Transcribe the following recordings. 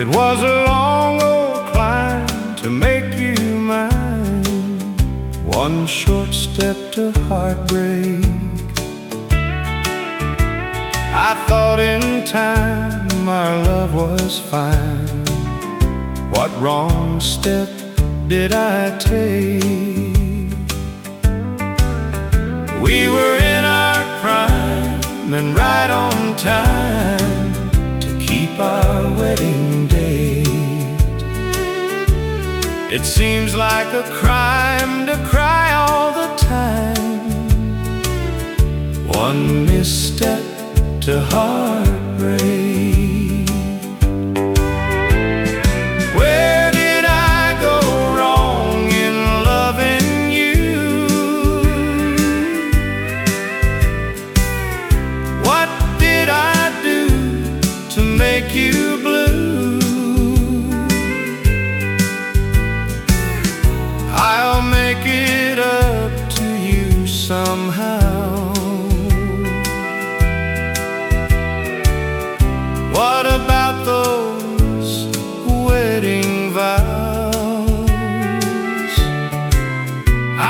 It was a long old climb to make you mine. One short step to heartbreak. I thought in time our love was fine. What wrong step did I take? We were in our prime and right on time our wedding date. It seems like a crime to cry all the time. One misstep to heartbreak. Make you blue? I'll make it up to you somehow. What about those wedding vows?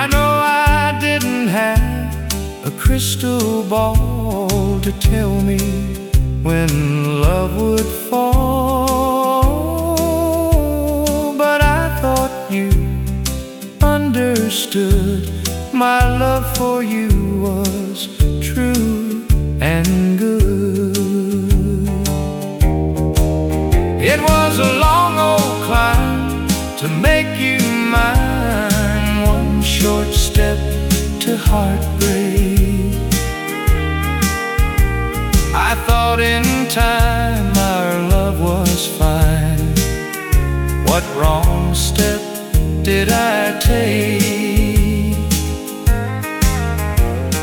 I know I didn't have a crystal ball to tell me when love would fall, but I thought you understood my love for you was true and good. It was a time our love was fine. What wrong step did I take?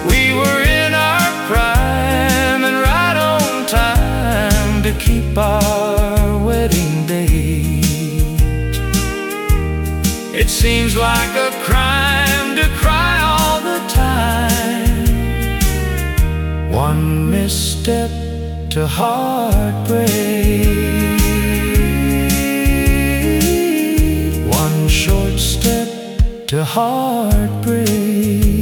We were in our prime and right on time to keep our wedding date. It seems like a crime to cry all the time. One misstep to heartbreak. One short step to heartbreak.